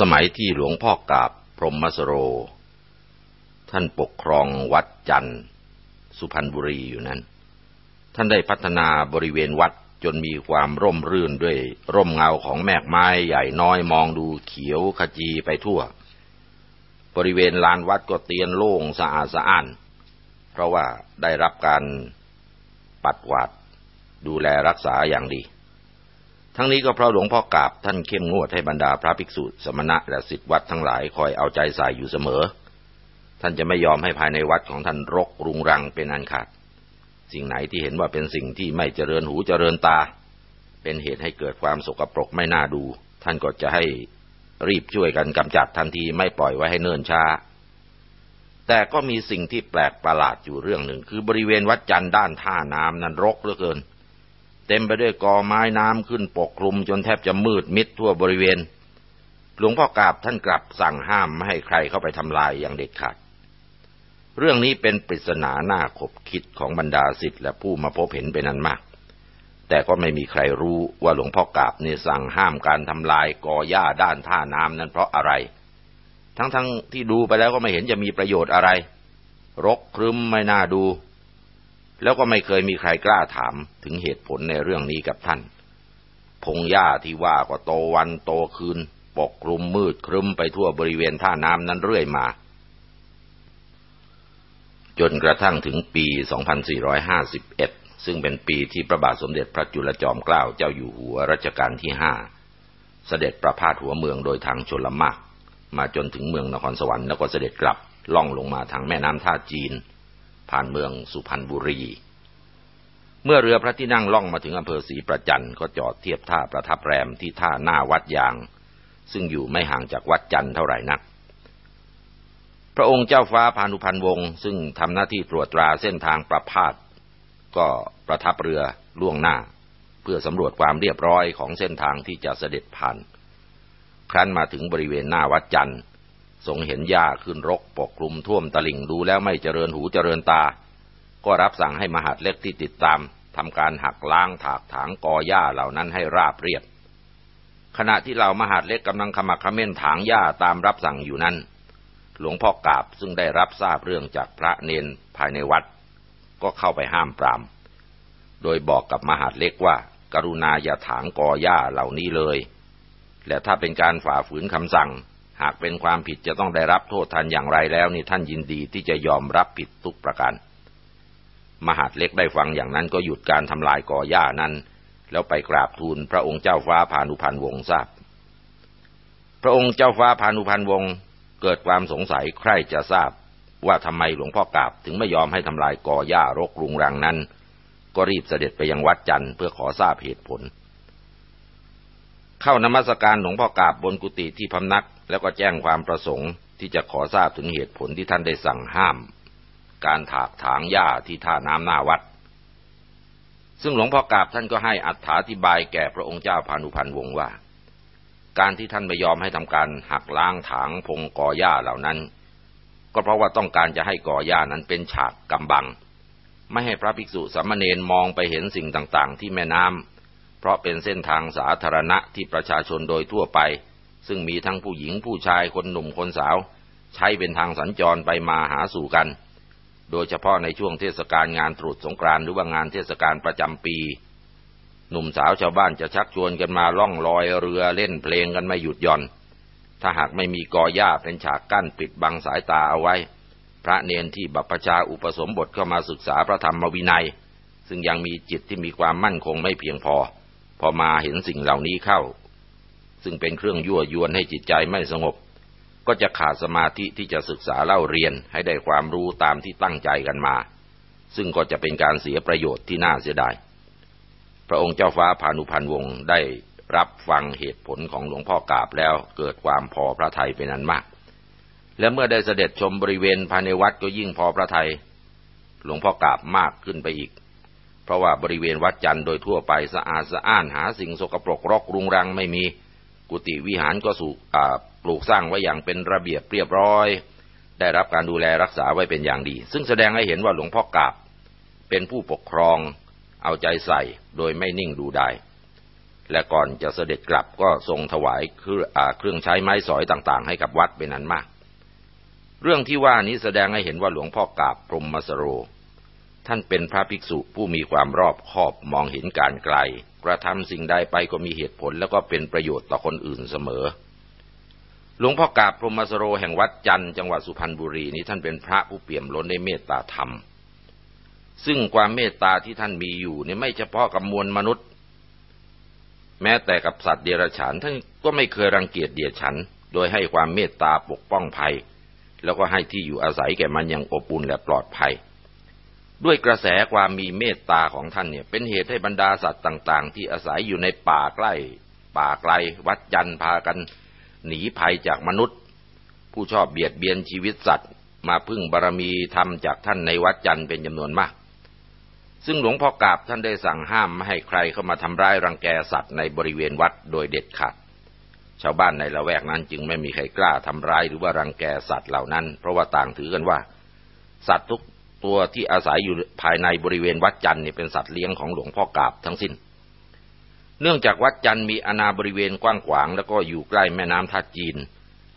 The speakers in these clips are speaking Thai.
สมัยที่หลวงพ่อกาบพรหมสโร ท่านปกครองวัดจันทร์ สุพรรณบุรีอยู่นั้น ท่านได้พัฒนาบริเวณวัดจนมีความร่มรื่นด้วยร่มเงาของแมกไม้ใหญ่น้อยมองดูเขียวขจีไปทั่ว บริเวณลานวัดก็เตียนโล่งสะอาดสะอ้าน เพราะว่าได้รับการปัดกวาดดูแลรักษาอย่างดี ทั้งนี้ก็เพราะหลวงพ่อกาบท่านเข้มงวดให้บรรดาพระภิกษุ สมณะและศิษย์วัดทั้งหลายคอยเอาใจใส่อยู่เสมอ ท่านจะไม่ยอมให้ภายในวัดของท่านรกรุงรังเป็นอันขาด สิ่งไหนที่เห็นว่าเป็นสิ่งที่ไม่เจริญหูเจริญตา เป็นเหตุให้เกิดความสกปรกไม่น่าดู ท่านก็จะให้รีบช่วยกันกำจัดทันทีไม่ปล่อยไว้ให้เนิ่นช้า แต่ก็มีสิ่งที่แปลกประหลาดอยู่เรื่องหนึ่ง คือบริเวณวัดจันทร์ด้านท่าน้ำนั้นรกเหลือเกิน เต็มไปด้วยกอไม้น้ำขึ้นปกคลุมจนแทบจะมืดมิดทั่วบริเวณ หลวงพ่อกาบท่านกลับสั่งห้ามไม่ให้ใครเข้าไปทำลายอย่างเด็ดขาด เรื่องนี้เป็นปริศนาหน้าขบคิดของบรรดาศิษย์และผู้มาพบเห็นเป็นนั้นมาก แต่ก็ไม่มีใครรู้ว่าหลวงพ่อกาบเนี่ยสั่งห้ามการทำลายกอหญ้าด้านท่าน้ำนั้นเพราะอะไร ทั้งๆทที่ดูไปแล้วก็ไม่เห็นจะมีประโยชน์อะไร รกครึ้มไม่น่าดู แล้วก็ไม่เคยมีใครกล้าถามถึงเหตุผลในเรื่องนี้กับท่าน พงหญ้าที่ว่าก็โตวันโตคืน ปกคลุมมืดครึ้มไปทั่วบริเวณท่าน้ำนั้นเรื่อยมา จนกระทั่งถึงปี 2451 ซึ่งเป็นปีที่พระบาทสมเด็จพระจุลจอมเกล้าเจ้าอยู่หัวรัชกาลที่ห้าเสด็จประพาสหัวเมืองโดยทางชลมากมาจนถึงเมืองนครสวรรค์แล้วก็เสด็จกลับล่องลงมาทางแม่น้ำท่าจีน ผ่านเมืองสุพรรณบุรี เมื่อเรือพระที่นั่งล่องมาถึงอำเภอศรีประจันก็จอดเทียบท่าประทับแรมที่ท่าหน้าวัดยาง ซึ่งอยู่ไม่ห่างจากวัดจันทร์เท่าไหร่นัก พระองค์เจ้าฟ้าพานุพันวงศ์ซึ่งทำหน้าที่ตรวจตราเส้นทางประพาสก็ประทับเรือล่วงหน้า เพื่อสำรวจความเรียบร้อยของเส้นทางที่จะเสด็จผ่าน ครั้นมาถึงบริเวณหน้าวัดจันทร์ ทรงเห็นหญ้าขึ้นรกปกคลุมท่วมตลิ่งดูแล้วไม่เจริญหูเจริญตา ก็รับสั่งให้มหาดเล็กที่ติดตามทำการหักล้างถากถางกอหญ้าเหล่านั้นให้ราบเรียบ ขณะที่เหล่ามหาดเล็กกำลังขมักขม้นถางหญ้าตามรับสั่งอยู่นั้น หลวงพ่อกาบซึ่งได้รับทราบเรื่องจากพระเนนภายในวัด ก็เข้าไปห้ามปราม โดยบอกกับมหาดเล็กว่า กรุณาอย่าถางกอหญ้าเหล่านี้เลย และถ้าเป็นการฝ่าฝืนคำสั่ง หากเป็นความผิดจะต้องได้รับโทษทันอย่างไรแล้วนี่ท่านยินดีที่จะยอมรับผิดทุกประการ มหาดเล็กได้ฟังอย่างนั้นก็หยุดการทำลายก่อหญ้านั้น แล้วไปกราบทูลพระองค์เจ้าฟ้าพานุพันธ์วงศ์ทราบ พระองค์เจ้าฟ้าพานุพันธ์วงศ์เกิดความสงสัยใครจะทราบว่าทำไมหลวงพ่อกาบถึงไม่ยอมให้ทำลายก่อหญ้ารกรุงรังนั้น ก็รีบเสด็จไปยังวัดจันทร์เพื่อขอทราบเหตุผล เข้านมัสการหลวงพ่อกาบบนกุฏิที่พำนัก แล้วก็แจ้งความประสงค์ที่จะขอทราบถึงเหตุผลที่ท่านได้สั่งห้าม การถากถางหญ้าที่ท่าน้ำหน้าวัด ซึ่งหลวงพ่อกาบท่านก็ให้อัถาธิบายแก่พระองค์เจ้าพานุพันธ์วงศ์ว่า การที่ท่านไม่ยอมให้ทำการหักล้างถางพงกอหญ้าเหล่านั้น ก็เพราะว่าต้องการจะให้กอหญ้านั้นเป็นฉากกำบัง ไม่ให้พระภิกษุสามเณรมองไปเห็นสิ่งต่างๆ ที่แม่น้ำเพราะเป็นเส้นทางสาธารณะที่ประชาชนโดยทั่วไป ซึ่งมีทั้งผู้หญิงผู้ชายคนหนุ่มคนสาว ใช้เป็นทางสัญจรไปมาหาสู่กัน โดยเฉพาะในช่วงเทศกาลงานตรุษสงกรานต์หรือว่างานเทศกาลประจำปี หนุ่มสาวชาวบ้านจะชักชวนกันมาล่องลอยเรือเล่นเพลงกันไม่หยุดหย่อน ถ้าหากไม่มีกอหญ้าเป็นฉากกั้นปิดบังสายตาเอาไว้ พระเนนที่บัพชาอุปสมบทเข้ามาศึกษาพระธรรมวินัย ซึ่งยังมีจิตที่มีความมั่นคงไม่เพียงพอ พอมาเห็นสิ่งเหล่านี้เข้า ซึ่งเป็นเครื่องยั่วยวนให้จิตใจไม่สงบ ก็จะขาดสมาธิที่จะศึกษาเล่าเรียนให้ได้ความรู้ตามที่ตั้งใจกันมา ซึ่งก็จะเป็นการเสียประโยชน์ที่น่าเสียดาย พระองค์เจ้าฟ้าพานุพันธ์วงศ์ได้รับฟังเหตุผลของหลวงพ่อกาบแล้วเกิดความพอพระทัยเป็นอันมาก และเมื่อได้เสด็จชมบริเวณภายในวัดก็ยิ่งพอพระทัยหลวงพ่อกาบมากขึ้นไปอีก เพราะว่าบริเวณวัดจันทร์โดยทั่วไปสะอาดสะอ้านหาสิ่งสกปรกรกรุงรังไม่มี กุฏิวิหารก็สูปลูกสร้างไว้อย่างเป็นระเบียบเรียบร้อย ได้รับการดูแลรักษาไว้เป็นอย่างดี ซึ่งแสดงให้เห็นว่าหลวงพ่อกาบ เป็นผู้ปกครอง เอาใจใส่โดยไม่นิ่งดูได้และก่อนจะเสด็จกลับก็ทรงถวายเครื่องใช้ไม้สอยต่างๆ ให้กับวัดเป็นอันมาก เรื่องที่ว่านี้แสดงให้เห็นว่าหลวงพ่อกาบพรหมสโร ท่านเป็นพระภิกษุผู้มีความรอบคอบมองเห็นการไกล กระทำสิ่งใดไปก็มีเหตุผลแล้วก็เป็นประโยชน์ต่อคนอื่นเสมอ หลวงพ่อกาบพรหมสโรแห่งวัดจันทร์จังหวัดสุพรรณบุรีนี้ท่านเป็นพระผู้เปี่ยมล้นในเมตตาธรรม ซึ่งความเมตตาที่ท่านมีอยู่นี่ไม่เฉพาะกับมวลมนุษย์ แม้แต่กับสัตว์เดรัจฉานท่านก็ไม่เคยรังเกียจเดียดฉัน โดยให้ความเมตตาปกป้องภัย แล้วก็ให้ที่อยู่อาศัยแก่มันอย่างอบอุ่นและปลอดภัย ด้วยกระแสความมีเมตตาของท่านเนี่ย เป็นเหตุให้บรรดาสัตว์ต่าง ๆ ที่อาศัยอยู่ในป่าใกล้ ป่าไกล วัดจันพากัน หนีภัยจากมนุษย์ ผู้ชอบเบียดเบียนชีวิตสัตว์ มาพึ่งบารมีธรรมจากท่านในวัดจันเป็นจำนวนมาก ซึ่งหลวงพ่อกาบท่านได้สั่งห้ามไม่ให้ใครเข้ามาทำร้ายรังแกสัตว์ในบริเวณวัดโดยเด็ดขาดชาวบ้านในละแวกนั้นจึงไม่มีใครกล้าทำร้ายหรือว่ารังแกสัตว์เหล่านั้น เพราะว่าต่างถือกันว่า สัตว์ทุก ตัวที่อาศัยอยู่ภายในบริเวณวัดจันทร์นี่เป็นสัตว์เลี้ยงของหลวงพ่อกาบทั้งสิ้น เนื่องจากวัดจันทร์มีอาณาบริเวณกว้างขวาง แล้วก็อยู่ใกล้แม่น้ำท่าจีน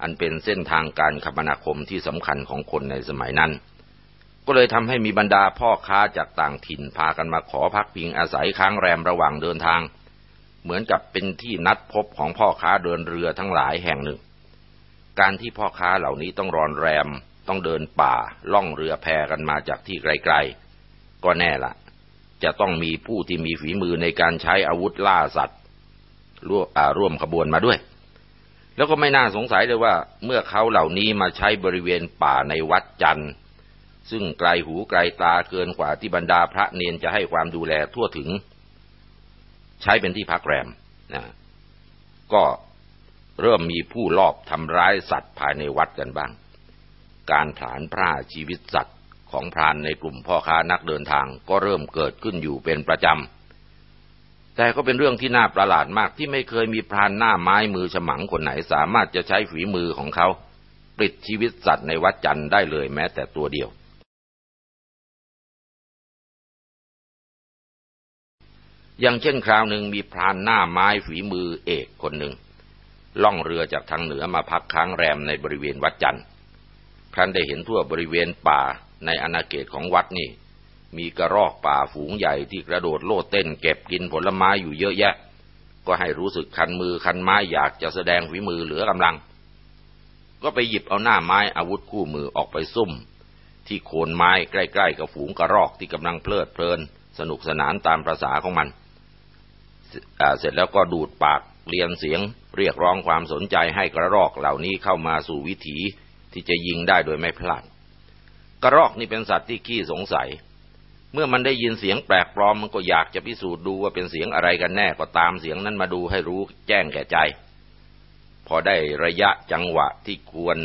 อันเป็นเส้นทางการคมนาคมที่สำคัญของคนในสมัยนั้น ก็เลยทำให้มีบรรดาพ่อค้าจากต่างถิ่นพากันมาขอพักพิงอาศัยค้างแรมระหว่างเดินทาง เหมือนกับเป็นที่นัดพบของพ่อค้าเดินเรือทั้งหลายแห่งหนึ่ง การที่พ่อค้าเหล่านี้ต้องรอนแรม ต้องเดินป่าล่องเรือแพกันมาจากที่ไกลๆ ก็แน่ละจะต้องมีผู้ที่มีฝีมือในการใช้อาวุธล่าสัตว์ร่วมขบวนมาด้วย แล้วก็ไม่น่าสงสัยเลยว่า เมื่อเขาเหล่านี้มาใช้บริเวณป่าในวัดจันทร์ซึ่งไกลหูไกลตาเกินกว่าที่บรรดาพระเนนจะให้ความดูแลทั่วถึง ใช้เป็นที่พักแรมนะก็เริ่มมีผู้ลอบทำร้ายสัตว์ภายในวัดกันบ้าง การผลานพร่าชีวิตสัตว์ของพรานในกลุ่มพ่อค้านักเดินทางก็เริ่มเกิดขึ้นอยู่เป็นประจำ แต่ก็เป็นเรื่องที่น่าประหลาดมากที่ไม่เคยมีพรานหน้าไม้มือฉมังคนไหนสามารถจะใช้ฝีมือของเขาปลิดชีวิตสัตว์ในวัดจันทร์ได้เลยแม้แต่ตัวเดียว อย่างเช่นคราวหนึ่งมีพรานหน้าไม้ฝีมือเอกคนหนึ่งล่องเรือจากทางเหนือมาพักค้างแรมในบริเวณวัดจันทร์ ครั้นได้เห็นทั่วบริเวณป่าในอาณาเขตของวัดนี่ มีกระรอกป่าฝูงใหญ่ที่กระโดดโลดเต้น เก็บกินผลไม้อยู่เยอะแยะ ก็ให้รู้สึกคันมือคันไม้อยากจะแสดงฝีมือเหลือกำลัง ก็ไปหยิบเอาหน้าไม้อาวุธคู่มือออกไปซุ่ม ที่โคนไม้ใกล้ๆกับฝูงกระรอกที่กำลังเพลิดเพลิน สนุกสนานตามประษาของมันเสร็จแล้วก็ดูดปากเรียนเสียงเรียกร้องความสนใจให้กระรอกเหล่านี้เข้ามาสู่วิถี ที่จะยิงได้โดยไม่พลาด กระรอกนี่เป็นสัตว์ที่ขี้สงสัย เมื่อมันได้ยินเสียงแปลกปลอมมันก็อยากจะพิสูจน์ดูว่าเป็นเสียงอะไรกันแน่ก็ตามเสียงนั้นมาดูให้รู้แจ้งแก่ใจ พอได้ระยะจังหวะที่ควร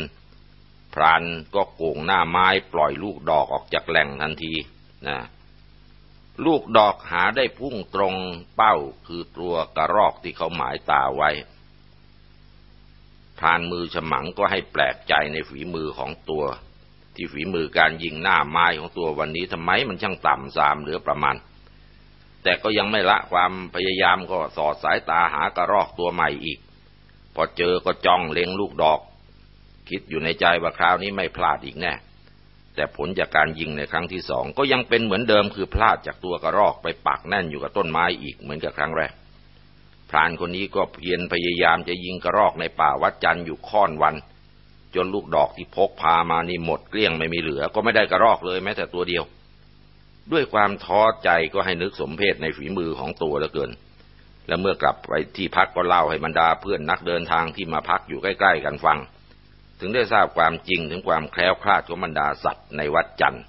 พรานก็โก่งหน้าไม้ปล่อยลูกดอกออกจากแหล่งทันทีนะลูกดอกหาได้พุ่งตรงเป้าคือตัวกระรอกที่เขาหมายตาไว้ พรานมือฉมังก็ให้แปลกใจในฝีมือของตัว ที่ฝีมือการยิงหน้าไม้ของตัววันนี้ทำไมมันช่างต่ำสามเหลือประมาณ แต่ก็ยังไม่ละความพยายามก็สอดสายตาหากระรอกตัวใหม่อีก พอเจอก็จ้องเล็งลูกดอก คิดอยู่ในใจว่าคราวนี้ไม่พลาดอีกแน่ แต่ผลจากการยิงในครั้งที่สองก็ยังเป็นเหมือนเดิมคือพลาดจากตัวกระรอกไปปักแน่นอยู่กับต้นไม้อีกเหมือนกับครั้งแรก รานคนนี้ก็เพียรพยายามจะยิงกระรอกในป่าวัดจันทร์อยู่ค่อนวัน จนลูกดอกที่พกพามานี่หมดเกลี้ยงไม่มีเหลือ ก็ไม่ได้กระรอกเลยแม้แต่ตัวเดียว ด้วยความท้อใจก็ให้นึกสมเพศในฝีมือของตัวเหลือเกิน และเมื่อกลับไปที่พักก็เล่าให้บรรดาเพื่อนนักเดินทางที่มาพักอยู่ใกล้ ๆ กันฟัง ถึงได้ทราบความจริงถึงความแคล้วคลาดของบรรดาสัตว์ในวัดจันทร์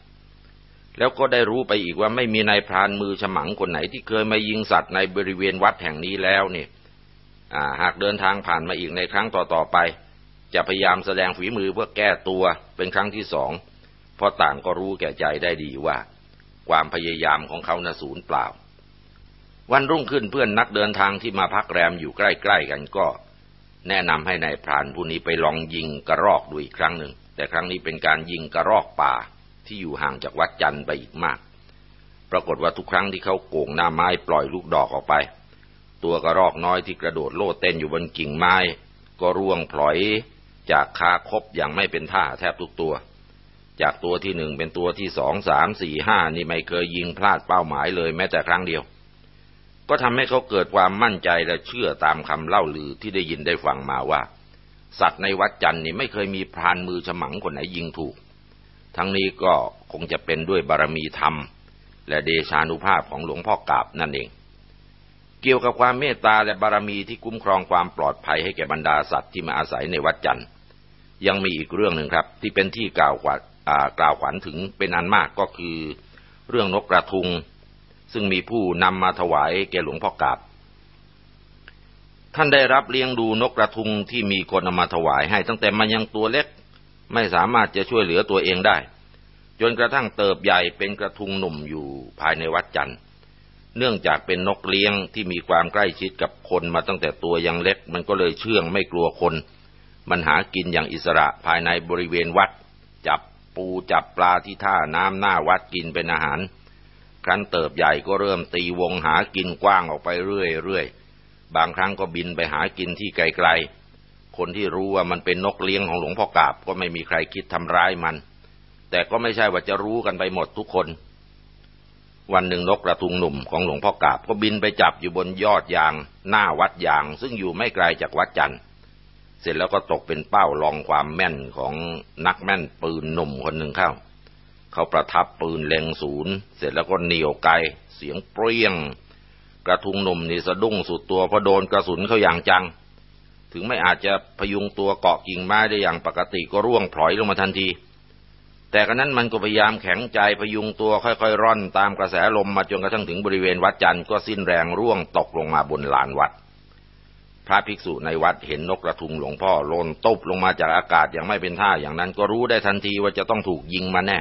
แล้วก็ได้รู้ไปอีกว่าไม่มีนายพรานมือฉมังคนไหนที่เคยมายิงสัตว์ในบริเวณวัดแห่งนี้แล้วเนี่ยหากเดินทางผ่านมาอีกในครั้งต่อๆไป จะพยายามแสดงฝีมือเพื่อแก้ตัวเป็นครั้งที่สอง เพราะต่างก็รู้แก่ใจได้ดีว่า ความพยายามของเขาน่ะศูนย์เปล่า วันรุ่งขึ้นเพื่อนนักเดินทางที่มาพักแรมอยู่ใกล้ๆกันก็ แนะนำให้ในายพรานผู้นี้ไปลองยิงกระรอกดูอีกครั้งหนึ่ง แต่ครั้งนี้เป็นการยิงกระรอกป่า ที่อยู่ห่างจากวัดจันทร์ไปอีกมาก ปรากฏว่าทุกครั้งที่เขาโก่งหน้าไม้ปล่อยลูกดอกออกไป ตัวกระรอกน้อยที่กระโดดโลดเต้นอยู่บนกิ่งไม้ ก็ร่วงพลอยจากคาคบอย่างไม่เป็นท่าแทบทุกตัว จากตัวที่หนึ่งเป็นตัวที่สองสามสี่ห้านี่ไม่เคยยิงพลาดเป้าหมายเลยแม้แต่ครั้งเดียว ก็ทำให้เขาเกิดความมั่นใจและเชื่อตามคำเล่าลือที่ได้ยินได้ฟังมาว่า สัตว์ในวัดจันนี่ไม่เคยมีพรานมือฉมังคนไหนยิงถูก ทั้งนี้ก็คงจะเป็นด้วยบารมีธรรม และเดชานุภาพของหลวงพ่อกาบนั่นเอง เกี่ยวกับความเมตตาและบารมีที่คุ้มครองความปลอดภัยให้แก่บรรดาสัตว์ที่มาอาศัยในวัดจันทร์ยังมีอีกเรื่องหนึ่งครับ ที่เป็นที่กล่าวขวัญกล่าวขวัญถึงเป็นอันมากก็คือ เรื่องนกกระทุง ซึ่งมีผู้นำมาถวายแก่หลวงพ่อกาบท่านได้รับเลี้ยงดูนกกระทุงที่มีคนนำมาถวายให้ตั้งแต่มันยังตัวเล็ก ไม่สามารถจะช่วยเหลือตัวเองได้ จนกระทั่งเติบใหญ่เป็นกระทุงหนุ่มอยู่ภายในวัดจันทร์เนื่องจากเป็นนกเลี้ยงที่มีความใกล้ชิดกับคนมาตั้งแต่ตัวยังเล็ก มันก็เลยเชื่องไม่กลัวคน มันหากินอย่างอิสระภายในบริเวณวัด จับปูจับปลาที่ท่าน้ำหน้าวัดกินเป็นอาหาร ครั้นเติบใหญ่ก็เริ่มตีวงหากินกว้างออกไปเรื่อยๆบางครั้งก็บินไปหากินที่ไกลๆ คนที่รู้ว่ามันเป็นนกเลี้ยงของหลวงพ่อกาบก็ไม่มีใครคิดทำร้ายมัน แต่ก็ไม่ใช่ว่าจะรู้กันไปหมดทุกคน วันหนึ่งนกกระทุงหนุ่มของหลวงพ่อกาบก็บินไปจับอยู่บนยอดยาง หน้าวัดยาง ซึ่งอยู่ไม่ไกลจากวัดจันทร์เสร็จแล้วก็ตกเป็นเป้าลองความแม่นของนักแม่นปืนหนุ่มคนหนึ่งเข้า เขาประทับปืนเล็งศูนย์ เสร็จแล้วก็เหนียวไกล เสียงเปรี้ยง กระทุงหนุ่มนี่สะดุ้งสุดตัวเพราะโดนกระสุนเข้าอย่างจัง ถึงไม่อาจจะพยุงตัวเกาะกิ่งไม้ได้อย่างปกติก็ร่วงพลอยลงมาทันที แต่กระนั้นมันก็พยายามแข็งใจพยุงตัวค่อยๆ ร่อนตามกระแสลมมาจนกระทั่งถึงบริเวณวัดจันทร์ก็สิ้นแรงร่วงตกลงมาบนลานวัด พระภิกษุในวัดเห็นนกกระทุงหลวงพ่อโลนตบลงมาจากอากาศอย่างไม่เป็นท่าอย่างนั้น ก็รู้ได้ทันทีว่าจะต้องถูกยิงมาแน่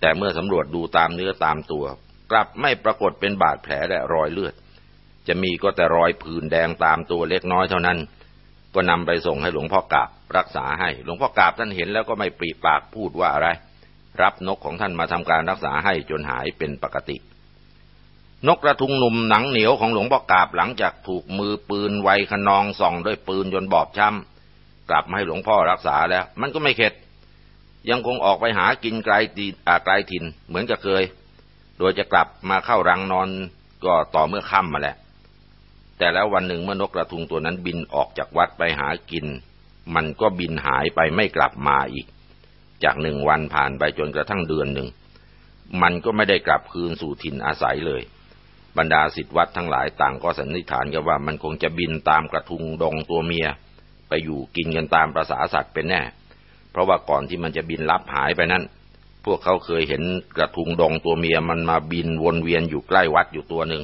แต่เมื่อสำรวจดูตามเนื้อตามตัว กลับไม่ปรากฏเป็นบาดแผลและรอยเลือด จะมีก็แต่รอยผื่นแดงตามตัวเล็กน้อยเท่านั้น ก็นำไปส่งให้หลวงพ่อกาบรักษาให้ หลวงพ่อกาบท่านเห็นแล้วก็ไม่ปรีปากพูดว่าอะไร รับนกของท่านมาทำการรักษาให้จนหายเป็นปกติ นกกระทุงหนุ่มหนังเหนียวของหลวงพ่อกาบหลังจากถูกมือปืนไวขนองส่องด้วยปืนจนบอบช้ำกลับมาให้หลวงพ่อรักษาแล้ว มันก็ไม่เข็ดยังคงออกไปหากินไกลตีอาไกลถิ่นเหมือนกับเคย โดยจะกลับมาเข้ารังนอนก็ต่อเมื่อค่ำมาแหละ แต่แล้ววันหนึ่งเมื่อนกกระทุงตัวนั้นบินออกจากวัดไปหากิน มันก็บินหายไปไม่กลับมาอีก จากหนึ่งวันผ่านไปจนกระทั่งเดือนหนึ่ง มันก็ไม่ได้กลับคืนสู่ถิ่นอาศัยเลย บรรดาสิทธิวัดทั้งหลายต่างก็สันนิษฐานกันว่ามันคงจะบินตามกระทุงดงตัวเมีย ไปอยู่กินกันตามประษาสัตว์เป็นแน่ เพราะว่าก่อนที่มันจะบินลับหายไปนั้น พวกเขาเคยเห็นกระทุงดงตัวเมียมันมาบินวนเวียนอยู่ใกล้วัดอยู่ตัวหนึ่ง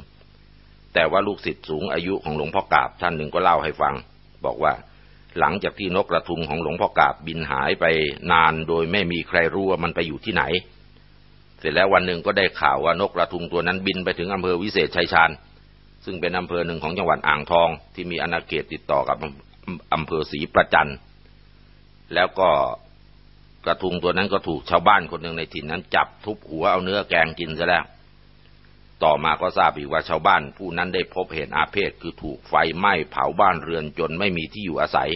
แต่ว่าลูกศิษย์สูงอายุของหลวงพ่อกาบท่านหนึ่งก็เล่าให้ฟัง บอกว่าหลังจากที่นกกระทุงของหลวงพ่อกาบบินหายไปนานโดยไม่มีใครรู้ว่ามันไปอยู่ที่ไหน เสร็จแล้ววันหนึ่งก็ได้ข่าวว่านกกระทุงตัวนั้นบินไปถึงอำเภอวิเศษชัยชาญซึ่งเป็นอำเภอหนึ่งของจังหวัดอ่างทอง ที่มีอาณาเขตติดต่อกับอำเภอศรีประจันแล้วก็กระทุงตัวนั้นก็ถูกชาวบ้านคนหนึ่งในถิ่นนั้นจับทุบหัวเอาเนื้อแกงกินซะแล้ว ต่อมาก็ทราบอีกว่าชาวบ้านผู้นั้นได้พบเห็นอาเพศคือถูกไฟไหม้เผาบ้านเรือนจนไม่มีที่อยู่อาศัย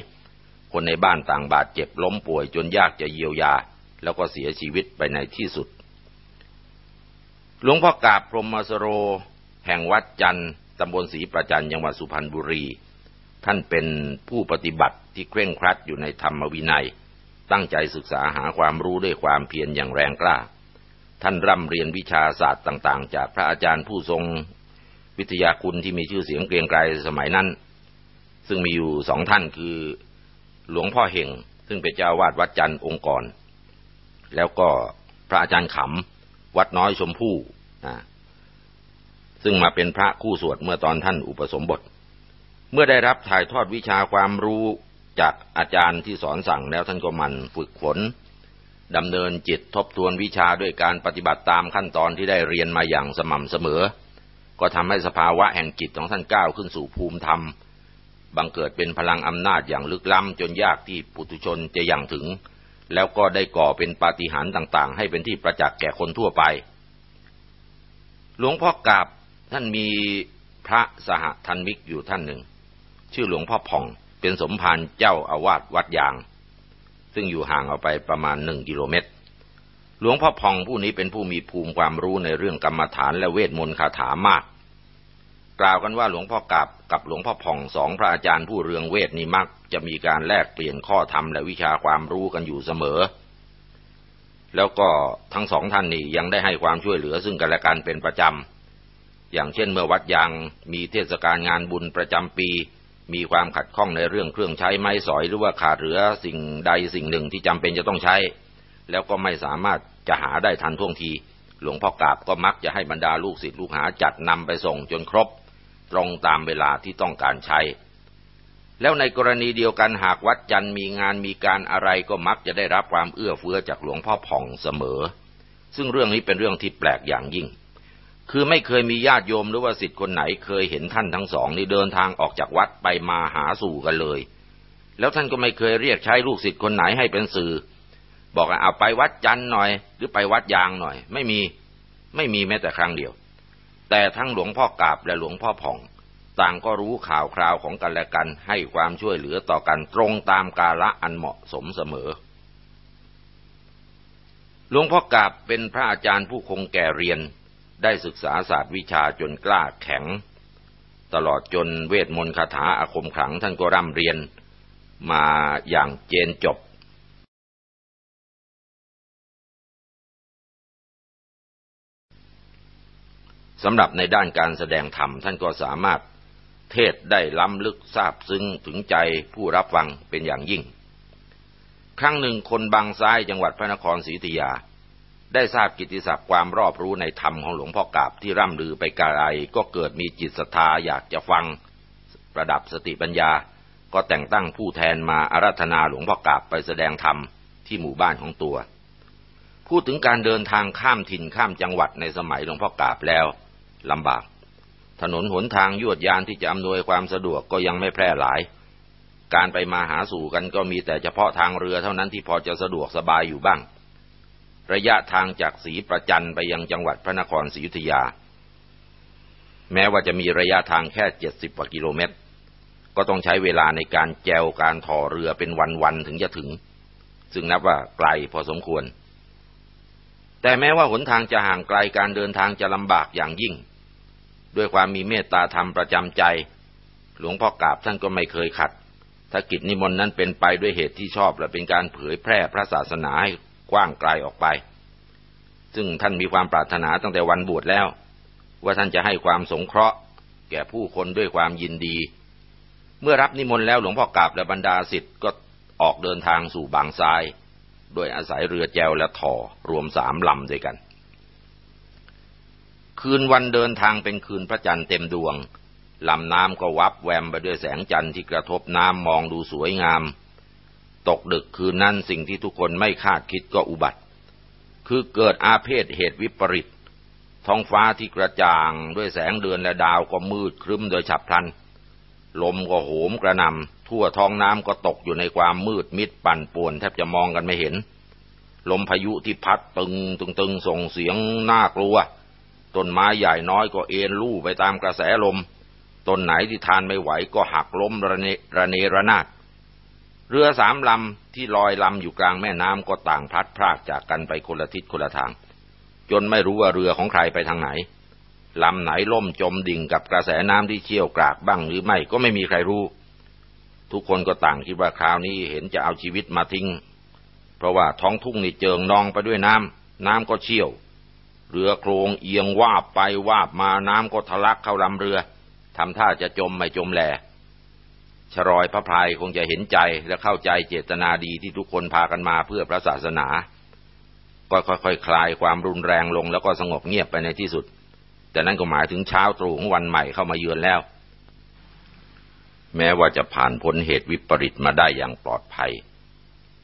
คนในบ้านต่างบาดเจ็บล้มป่วยจนยากจะเยียวยา แล้วก็เสียชีวิตไปในที่สุด หลวงพ่อกาบพรหมสโร แห่งวัดจันทร์ตำบลศรีประจันจังหวัดสุพรรณบุรี ท่านเป็นผู้ปฏิบัติที่เคร่งครัดอยู่ในธรรมวินัย ตั้งใจศึกษาหาความรู้ด้วยความเพียรอย่างแรงกล้า ท่านร่ำเรียนวิชาศาสตร์ต่าง ๆ จากพระอาจารย์ผู้ทรงวิทยาคุณที่มีชื่อเสียงเกรียงไกรสมัยนั้น ซึ่งมีอยู่สองท่านคือหลวงพ่อเฮงซึ่งเป็นเจ้าวาดวัดจันทร์องค์กร แล้วก็พระอาจารย์ขำวัดน้อยชมพู่ซึ่งมาเป็นพระคู่สวดเมื่อตอนท่านอุปสมบท เมื่อได้รับถ่ายทอดวิชาความรู้จากอาจารย์ที่สอนสั่งแล้วท่านก็มันฝึกฝน ดำเนินจิตทบทวนวิชาด้วยการปฏิบัติตามขั้นตอนที่ได้เรียนมาอย่างสม่ำเสมอ ก็ทำให้สภาวะแห่งจิตของท่านก้าวขึ้นสู่ภูมิธรรม บังเกิดเป็นพลังอำนาจอย่างลึกล้ำจนยากที่ปุถุชนจะยังถึง แล้วก็ได้ก่อเป็นปาฏิหาริย์ต่างๆ ให้เป็นที่ประจักษ์แก่คนทั่วไป หลวงพ่อกาบท่านมีพระสหทันมิกอยู่ท่านหนึ่ง ชื่อหลวงพ่อผ่องเป็นสมภารเจ้าอาวาสวัดยาง ซึ่งอยู่ห่างออกไปประมาณหนึ่งกิโลเมตร หลวงพ่อผ่องผู้นี้เป็นผู้มีภูมิความรู้ในเรื่องกรรมฐานและเวทมนต์คาถามาก กล่าวกันว่าหลวงพ่อกาบกับหลวงพ่อผ่องสองพระอาจารย์ผู้เรืองเวทนี้มัก จะมีการแลกเปลี่ยนข้อธรรมและวิชาความรู้กันอยู่เสมอ แล้วก็ทั้งสองท่านนี้ยังได้ให้ความช่วยเหลือซึ่งกันและกันเป็นประจำอย่างเช่นเมื่อวัดยางมีเทศกาลงานบุญประจำปี มีความขัดข้องในเรื่องเครื่องใช้ไม้สอยหรือว่าขาดเหลือสิ่งใดสิ่งหนึ่งที่จำเป็นจะต้องใช้ แล้วก็ไม่สามารถจะหาได้ทันท่วงที หลวงพ่อกาบก็มักจะให้บรรดาลูกศิษย์ลูกหาจัดนำไปส่งจนครบ ตรงตามเวลาที่ต้องการใช้ แล้วในกรณีเดียวกันหากวัดจันทร์มีงานมีการอะไรก็มักจะได้รับความเอื้อเฟื้อจากหลวงพ่อผ่องเสมอ ซึ่งเรื่องนี้เป็นเรื่องที่แปลกอย่างยิ่ง คือไม่เคยมีญาติโยมหรือว่าสิทธิ์คนไหนเคยเห็นท่านทั้งสองนี่เดินทางออกจากวัดไปมาหาสู่กันเลย แล้วท่านก็ไม่เคยเรียกใช้ลูกศิษย์คนไหนให้เป็นสื่อ บอกเอาไปวัดจันหน่อย หรือไปวัดยางหน่อย ไม่มีไม่มีแม้แต่ครั้งเดียว แต่ทั้งหลวงพ่อกาบและหลวงพ่อผ่อง ต่างก็รู้ข่าวคราวของกันและกันให้ความช่วยเหลือต่อกันตรงตามกาละอันเหมาะสมเสมอหลวงพ่อกาบเป็นพระอาจารย์ผู้คงแก่เรียน ได้ศึกษาศาสตร์วิชาจนกล้าแข็ง ตลอดจนเวทมนต์คาถาอาคมขลังท่านก็ร่ำเรียนมาอย่างเจนจบ สำหรับในด้านการแสดงธรรมท่านก็สามารถเทศได้ล้ำลึกซาบซึ้งถึงใจผู้รับฟังเป็นอย่างยิ่ง ครั้งหนึ่งคนบางซ้ายจังหวัดพระนครศรีอยุธยา ได้ทราบกิติศัพท์ความรอบรู้ในธรรมของหลวงพ่อกาบที่ร่ำลือไปไกลก็เกิดมีจิตศรัทธาอยากจะฟัง ประดับสติปัญญา ก็แต่งตั้งผู้แทนมาอาราธนาหลวงพ่อกาบไปแสดงธรรมที่หมู่บ้านของตัว พูดถึงการเดินทางข้ามถิ่นข้ามจังหวัดในสมัยหลวงพ่อกาบแล้วลำบาก ถนนหนทางยวดยานที่จะอำนวยความสะดวกก็ยังไม่แพร่หลาย การไปมาหาสู่กันก็มีแต่เฉพาะทางเรือเท่านั้นที่พอจะสะดวกสบายอยู่บ้าง ระยะทางจากศรีประจันไปยังจังหวัดพระนครศรีอยุธยา แม้ว่าจะมีระยะทางแค่เจ็ดสิบกว่ากิโลเมตร ก็ต้องใช้เวลาในการแจวการถ่อเรือเป็นวันๆถึงจะถึง ซึ่งนับว่าไกลพอสมควร แต่แม้ว่าหนทางจะห่างไกลการเดินทางจะลำบากอย่างยิ่ง ด้วยความมีเมตตาธรรมประจำใจ หลวงพ่อกาบท่านก็ไม่เคยขัดถ้ากิจนิมนต์นั้นเป็นไปด้วยเหตุที่ชอบและเป็นการเผยแพร่พระศาสนาให้ กว้างไกลออกไป ซึ่งท่านมีความปรารถนาตั้งแต่วันบวชแล้ว ว่าท่านจะให้ความสงเคราะห์ แก่ผู้คนด้วยความยินดี เมื่อรับนิมนต์แล้วหลวงพ่อกาบและบรรดาสิทธิ์ก็ออกเดินทางสู่บางทราย โดยอาศัยเรือแจวและถอรวมสามลำด้วยกัน คืนวันเดินทางเป็นคืนพระจันทร์เต็มดวงลำน้ำก็วับแวมไปด้วยแสงจันทร์ที่กระทบน้ำมองดูสวยงาม ตกดึกคืนนั้นสิ่งที่ทุกคนไม่คาดคิดก็อุบัติ คือเกิดอาเพศเหตุวิปริต ท้องฟ้าที่กระจ่างด้วยแสงเดือนและดาวก็มืดครึ้มโดยฉับพลัน ลมก็โหมกระหน่ำทั่วท้องน้ำก็ตกอยู่ในความมืดมิดปั่นป่วนแทบจะมองกันไม่เห็น ลมพายุที่พัดตึงตึงตึงส่งเสียงน่ากลัว ต้นไม้ใหญ่น้อยก็เอ็นลู่ไปตามกระแสลม ต้นไหนที่ทานไม่ไหวก็หักล้มระเนระเนระนาด เรือสามลำที่ลอยลำอยู่กลางแม่น้ำก็ต่างพลัดพรากจากกันไปคนละทิศคนละทาง จนไม่รู้ว่าเรือของใครไปทางไหนลำไหนล่มจมดิ่งกับกระแสน้ำที่เชี่ยวกรากบ้างหรือไม่ก็ไม่มีใครรู้ ทุกคนก็ต่างคิดว่าคราวนี้เห็นจะเอาชีวิตมาทิ้ง เพราะว่าท้องทุ่งนี่เจิงนองไปด้วยน้ำน้ำก็เชี่ยว เรือโครงเอียงวาบไปวาบมาน้ำก็ทะลักเข้าลำเรือทำท่าจะจมไม่จมแหล่ ชรอยพระพายคงจะเห็นใจและเข้าใจเจตนาดีที่ทุกคนพากันมาเพื่อพระศาสนา ก็ค่อยๆคคลายความรุนแรงลงแล้วก็สงบเงียบไปในที่สุด แต่นั่นก็หมายถึงเช้าตรู่ของวันใหม่เข้ามาเยือนแล้ว แม้ว่าจะผ่านพ้นเหตุวิปริตมาได้อย่างปลอดภัย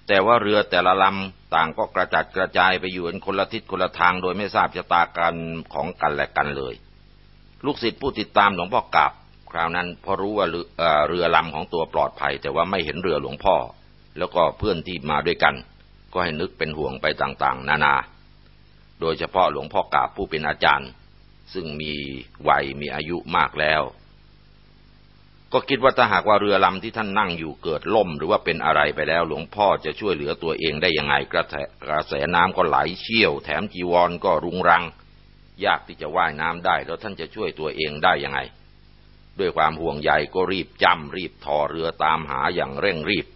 แต่ว่าเรือแต่ละลำต่างก็กระจัดกระจายไปอยู่คนละทิศคนละทางโดยไม่ทราบชะตากันของกันและกันเลย ลูกศิษย์ผู้ติดตามหลวงพ่อกาบ คราวนั้นพอรู้ว่าเรือลำของตัวปลอดภัย แต่ว่าไม่เห็นเรือหลวงพ่อ แล้วก็เพื่อนที่มาด้วยกัน ก็ให้นึกเป็นห่วงไปต่างๆ นานา โดยเฉพาะหลวงพ่อกาบผู้เป็นอาจารย์ ซึ่งมีวัยมีอายุมากแล้ว ก็คิดว่าถ้าหากว่าเรือลำที่ท่านนั่งอยู่เกิดล่ม หรือว่าเป็นอะไรไปแล้ว หลวงพ่อจะช่วยเหลือตัวเองได้ยังไงกระกระแสน้ำก็ไหลเชี่ยว แถมจีวรก็รุงรัง ยากที่จะว่ายน้ำได้ แล้วท่านจะช่วยตัวเองได้ยังไง ด้วยความห่วงใยก็รีบจำรีบทอเรือตามหาอย่างเร่งรีบ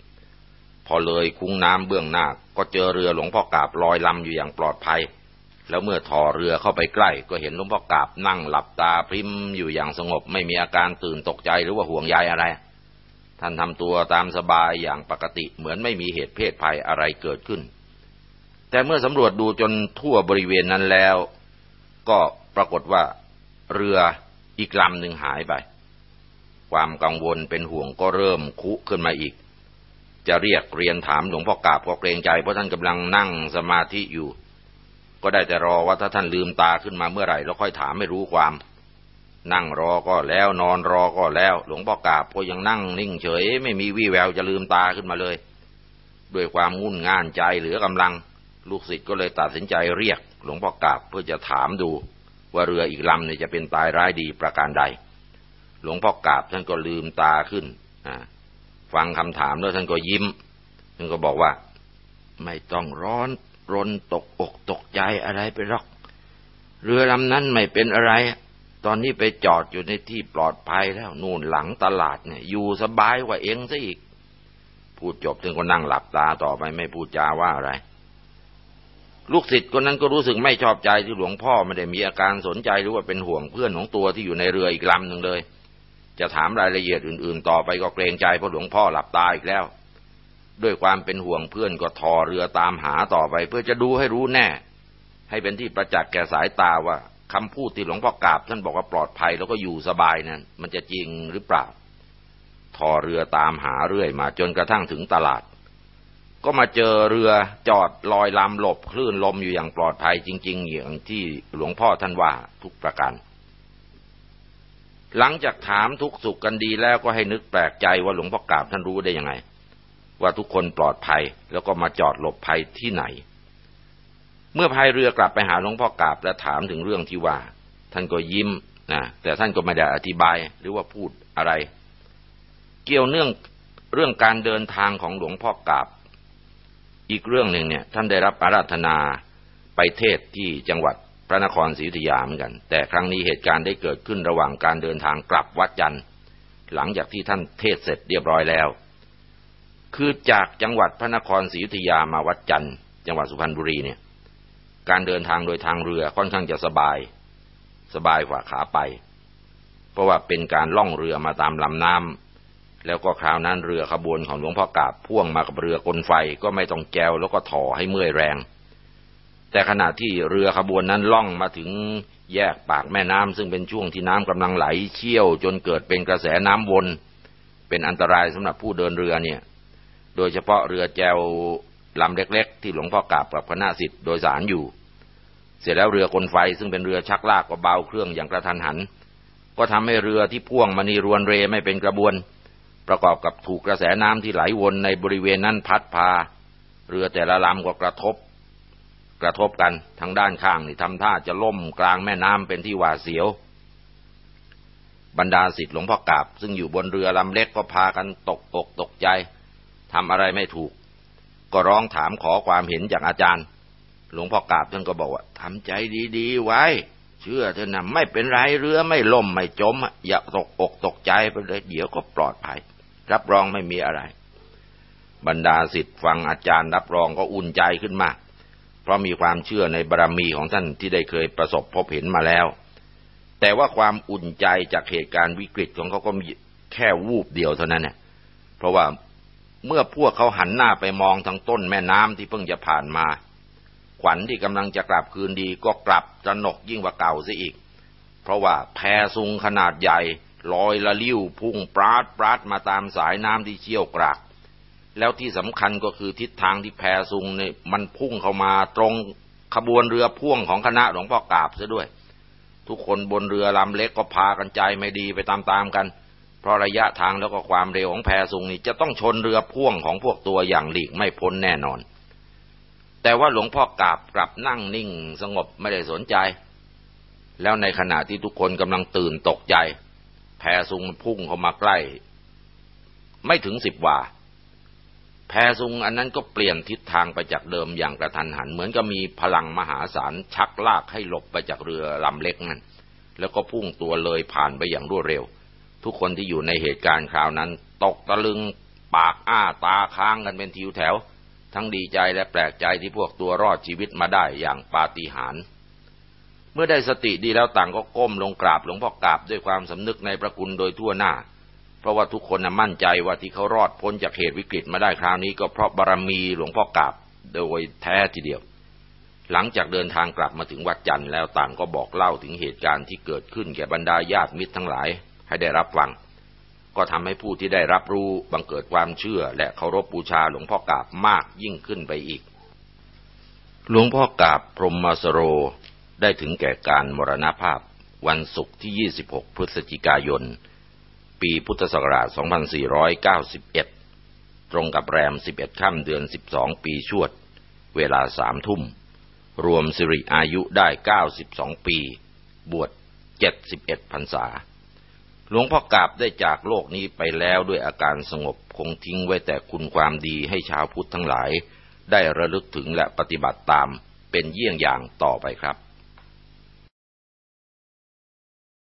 พอเลยคุ้งน้ำเบื้องหน้าก็เจอเรือหลวงพ่อกาบลอยลำอยู่อย่างปลอดภัย แล้วเมื่อถอเรือเข้าไปใกล้ ก็เห็นหลวงพ่อกาบนั่งหลับตาพริมอยู่อย่างสงบไม่มีอาการตื่นตกใจหรือว่าห่วงใยอะไร ท่านทำตัวตามสบายอย่างปกติเหมือนไม่มีเหตุเพศภัยอะไรเกิดขึ้น แต่เมื่อสำรวจดูจนทั่วบริเวณนั้นแล้ว ก็ปรากฏว่าเรืออีกลำหนึ่งหายไป ความกังวลเป็นห่วงก็เริ่มคุขึ้นมาอีก จะเรียกเรียนถามหลวงพ่อกาบก็เกรงใจเพราะท่านกำลังนั่งสมาธิอยู่ ก็ได้แต่รอว่าถ้าท่านลืมตาขึ้นมาเมื่อไหร่แล้วค่อยถามไม่รู้ความ นั่งรอก็แล้วนอนรอก็แล้ว หลวงพ่อกาบก็ยังนั่งนิ่งเฉย ไม่มีวี่แววจะลืมตาขึ้นมาเลย ด้วยความงุ่นง่านใจเหลือกำลัง ลูกศิษย์ก็เลยตัดสินใจเรียก หลวงพ่อกาบเพื่อจะถามดูว่าเรืออีกลำเนี่ยจะเป็นตายร้ายดีประการใด หลวงพ่อกาบท่านก็ลืมตาขึ้นฟังคำถามแล้วท่านก็ยิ้มท่านก็บอกว่า ไม่ต้องร้อนรนตกอกตกใจอะไรไปหรอก เรือลำนั้นไม่เป็นอะไร ตอนนี้ไปจอดอยู่ในที่ปลอดภัยแล้วนู่นหลังตลาดเนี่ย อยู่สบายกว่าเองซะอีก พูดจบถึงก็นั่งหลับตาต่อไปไม่พูดจาว่าอะไรลูกศิษย์คนนั้นก็รู้สึกไม่ชอบใจที่หลวงพ่อไม่ได้มีอาการสนใจหรือว่าเป็นห่วงเพื่อนของตัวที่อยู่ในเรืออีกลำหนึ่งเลย จะถามรายละเอียดอื่นๆ ต่อไปก็เกรงใจเพราะหลวงพ่อหลับตาอีกแล้ว ด้วยความเป็นห่วงเพื่อนก็ทอเรือตามหาต่อไป เพื่อจะดูให้รู้แน่ ให้เป็นที่ประจักษ์แก่สายตาว่าคำพูดที่หลวงพ่อกาบท่านบอกว่าปลอดภัยแล้วก็อยู่สบายนั้นมันจะจริงหรือเปล่า ทอเรือตามหาเรื่อยมาจนกระทั่งถึงตลาด ก็มาเจอเรือจอดลอยลำหลบคลื่นลมอยู่อย่างปลอดภัยจริง ๆ อย่างที่หลวงพ่อท่านว่าทุกประการ หลังจากถามทุกสุขกันดีแล้วก็ให้นึกแปลกใจว่าหลวงพ่อกาบท่านรู้ได้ยังไง ว่าทุกคนปลอดภัยแล้วก็มาจอดหลบภัยที่ไหน เมื่อพายเรือกลับไปหาหลวงพ่อกาบและถามถึงเรื่องที่ว่า ท่านก็ยิ้มนะแต่ท่านก็ไม่ได้อธิบายหรือว่าพูดอะไร เกี่ยวเนื่องเรื่องการเดินทางของหลวงพ่อกาบ อีกเรื่องหนึ่งเนี่ย ท่านได้รับอาราธนาไปเทศที่จังหวัด พระนครศรีอยุธยาเหมือนกัน แต่ครั้งนี้เหตุการณ์ได้เกิดขึ้นระหว่างการเดินทางกลับวัดจันทร์หลังจากที่ท่านเทศเสร็จเรียบร้อยแล้ว คือจากจังหวัดพระนครศรีอยุธยามาวัดจันทร์จังหวัดสุพรรณบุรีเนี่ย การเดินทางโดยทางเรือค่อนข้างจะสบาย สบายกว่าขาไป เพราะว่าเป็นการล่องเรือมาตามลำน้ำแล้วก็คราวนั้นเรือขบวนของหลวงพ่อกาบพ่วงมากับเรือกลไฟก็ไม่ต้องแจวแล้วก็ถอให้เมื่อยแรง แต่ขณะที่เรือขบวนนั้นล่องมาถึงแยกปากแม่น้ำซึ่งเป็นช่วงที่น้ำกำลังไหลเชี่ยวจนเกิดเป็นกระแสน้ำวน เป็นอันตรายสำหรับผู้เดินเรือเนี่ย โดยเฉพาะเรือแจวลำเล็ก ๆ ที่หลวงพ่อกาบกับคณะสิทธิ์โดยสารอยู่ เสร็จแล้วเรือกลไฟซึ่งเป็นเรือชักลากก็เบาเครื่องอย่างกระทันหัน ก็ทำให้เรือที่พ่วงมณีรวนเรไม่เป็นกระบวน ประกอบกับถูกกระแสน้ำที่ไหลวนในบริเวณนั้นพัดพา เรือแต่ละลำก็กระทบ ระทบกันทางด้านข้างนี่ทำท่าจะล่มกลางแม่น้ำเป็นที่หวาดเสียว บรรดาสิทธิ์หลวงพ่อกาบ ซึ่งอยู่บนเรือลำเล็กก็พากันตกอกตกใจทำอะไรไม่ถูก ก็ร้องถามขอความเห็นจากอาจารย์ หลวงพ่อกาบท่านก็บอกว่าทำใจดีๆไว้ เชื่อเถอะนะไม่เป็นไรเรือไม่ล่มไม่จม อย่าตกอกตกใจไปเลยเดี๋ยวก็ปลอดภัย รับรองไม่มีอะไร บรรดาสิทธิ์ฟังอาจารย์รับรองก็อุ่นใจขึ้นมาก เพราะมีความเชื่อในบารรมีของท่านที่ได้เคยประสบพบเห็นมาแล้ว แต่ว่าความอุ่นใจจากเหตุการณ์วิกฤตของเขาก็มีแค่วูบเดียวเท่านั้นเนี่ยเพราะว่าเมื่อพวกเขาหันหน้าไปมองทางต้นแม่น้ำที่เพิ่งจะผ่านมา ขวัญที่กำลังจะกลับคืนดีก็กลับจะหนกยิ่งกว่าเก่าซะอีก เพราะว่าแพซุงขนาดใหญ่ลอยละลิ้วพุ่งปราดปราดมาตามสายน้ำที่เชี่ยวกราก แล้วที่สำคัญก็คือทิศทางที่แพซุงเนี่ยมันพุ่งเข้ามาตรงขบวนเรือพ่วงของคณะหลวงพ่อกาบซะด้วย ทุกคนบนเรือลำเล็กก็พากันใจไม่ดีไปตามๆกัน เพราะระยะทางแล้วก็ความเร็วของแพสุงนี้จะต้องชนเรือพ่วงของพวกตัวอย่างหลีกไม่พ้นแน่นอน แต่ว่าหลวงพ่อกาบกลับนั่งนิ่งสงบไม่ได้สนใจ แล้วในขณะที่ทุกคนกำลังตื่นตกใจ แพซุงมันพุ่งเข้ามาใกล้ ไม่ถึงสิบว่า แพซุงอันนั้นก็เปลี่ยนทิศทางไปจากเดิมอย่างกระทันหัน เหมือนกับมีพลังมหาศาลชักลากให้หลบไปจากเรือลำเล็กนั่นแล้วก็พุ่งตัวเลยผ่านไปอย่างรวดเร็ว ทุกคนที่อยู่ในเหตุการณ์คราวนั้น ตกตะลึงปากอ้าตาค้างกันเป็นทิวแถว ทั้งดีใจและแปลกใจที่พวกตัวรอดชีวิตมาได้อย่างปาฏิหาริย์เมื่อได้สติดีแล้วต่างก็ก้มลงกราบหลวงพ่อกราบด้วยความสำนึกในพระคุณโดยทั่วหน้า เพราะว่าทุกคนมั่นใจว่าที่เขารอดพ้นจากเหตุวิกฤตมาได้คราวนี้ก็เพราะบารมีหลวงพ่อกาบโดยแท้ทีเดียว หลังจากเดินทางกลับมาถึงวัดจันทร์แล้วต่างก็บอกเล่าถึงเหตุการณ์ที่เกิดขึ้นแก่บรรดาญาติมิตรทั้งหลายให้ได้รับฟัง ก็ทำให้ผู้ที่ได้รับรู้บังเกิดความเชื่อ และเคารพบูชาหลวงพ่อกาบมากยิ่งขึ้นไปอีก หลวงพ่อกาบพรหมสโรได้ถึงแก่การมรณภาพวันศุกร์ที่ 26 พฤศจิกายน ปีพุทธศักราช 2491 ตรงกับแรม 11 ค่ำเดือน 12 ปีชวด เวลาสามทุ่ม รวมสิริอายุได้ 92 ปี บวช 71พรรษา หลวงพ่อกาบได้จากโลกนี้ไปแล้วด้วยอาการสงบคงทิ้งไว้แต่คุณความดีให้ชาวพุทธทั้งหลาย ได้ระลึกถึงและปฏิบัติตามเป็นเยี่ยงอย่างต่อไปครับ